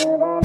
Remix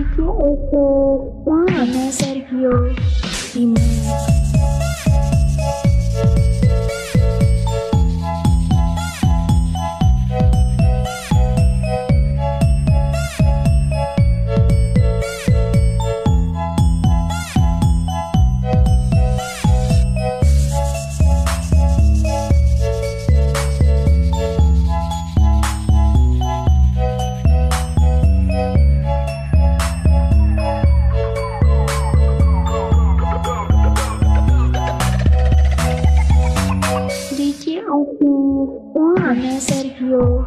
DJ Oso Ana Sergio Remix Ana Sergio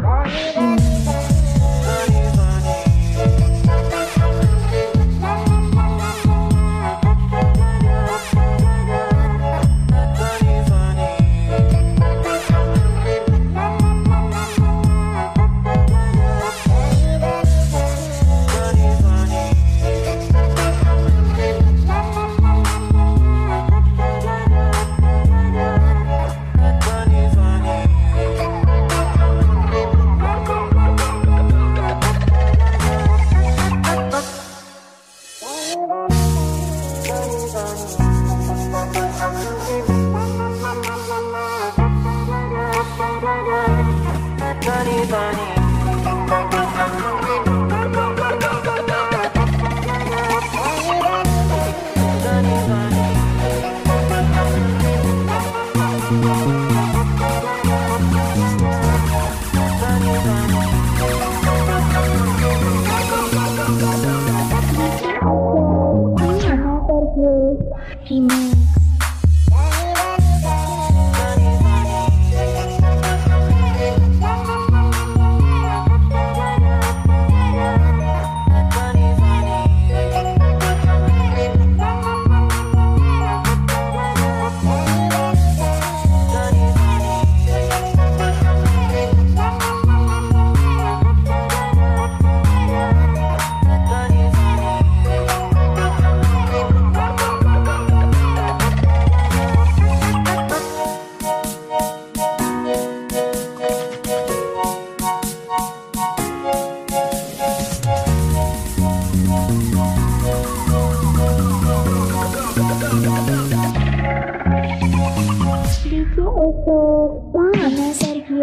Remix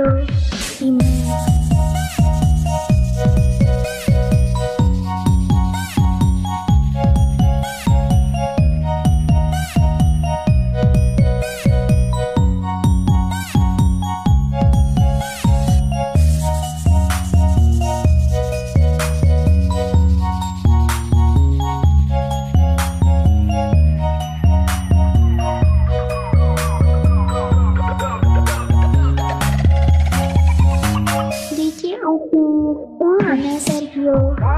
Remix Oh.